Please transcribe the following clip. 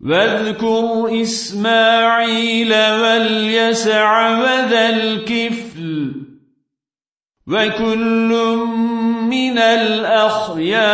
واذكر إسماعيل واليسع وذا الكفل وكل من الأخيار